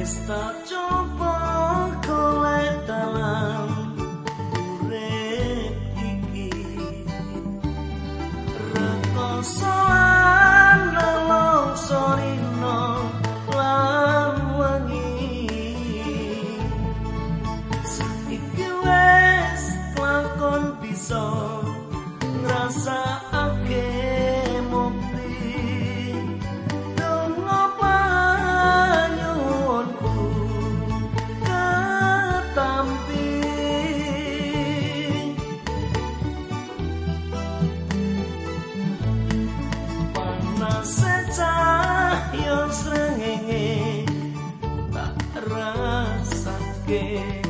Está jumping. 给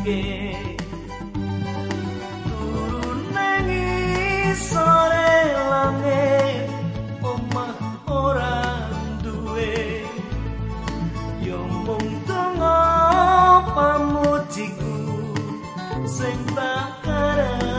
ke turun nangis sore lange omah ora duwe yo mung tunggu pamujiku sing tak karep